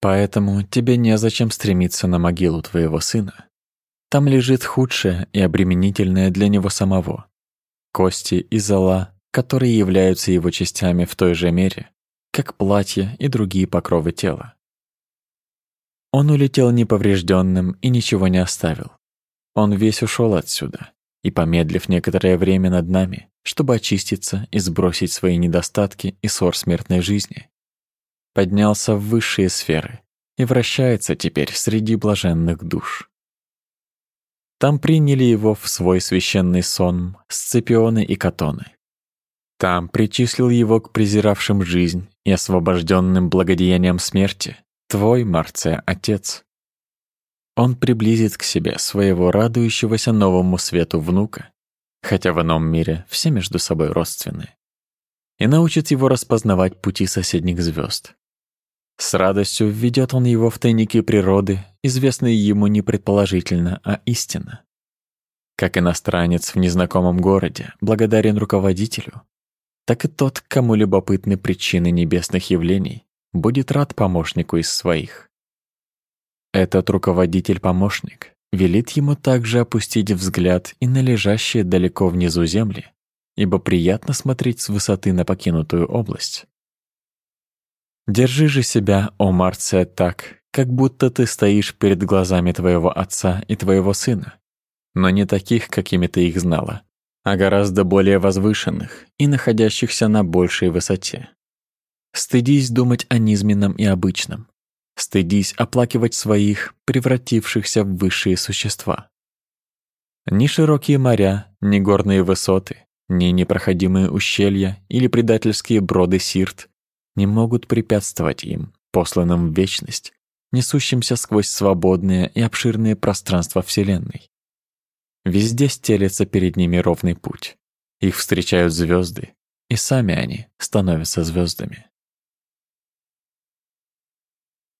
Поэтому тебе незачем стремиться на могилу твоего сына. Там лежит худшее и обременительное для него самого. Кости и зола, которые являются его частями в той же мере, как платье и другие покровы тела. Он улетел неповрежденным и ничего не оставил. Он весь ушел отсюда, и, помедлив некоторое время над нами, чтобы очиститься и сбросить свои недостатки и ссор смертной жизни, поднялся в высшие сферы и вращается теперь среди блаженных душ. Там приняли его в свой священный сон Сципионы и Катоны. Там причислил его к презиравшим жизнь и освобожденным благодеянием смерти твой, Марция, отец. Он приблизит к себе своего радующегося новому свету внука, хотя в ином мире все между собой родственны, и научит его распознавать пути соседних звезд. С радостью введет он его в тайники природы, известные ему не предположительно, а истинно. Как иностранец в незнакомом городе благодарен руководителю, так и тот, кому любопытны причины небесных явлений, будет рад помощнику из своих. Этот руководитель-помощник велит ему также опустить взгляд и на лежащие далеко внизу земли, ибо приятно смотреть с высоты на покинутую область. Держи же себя, о Марция, так, как будто ты стоишь перед глазами твоего отца и твоего сына, но не таких, какими ты их знала, а гораздо более возвышенных и находящихся на большей высоте. Стыдись думать о низменном и обычном. Стыдись оплакивать своих, превратившихся в высшие существа. Ни широкие моря, ни горные высоты, ни непроходимые ущелья или предательские броды сирт не могут препятствовать им, посланным в вечность, несущимся сквозь свободные и обширные пространства Вселенной. Везде стелется перед ними ровный путь. Их встречают звезды, и сами они становятся звездами.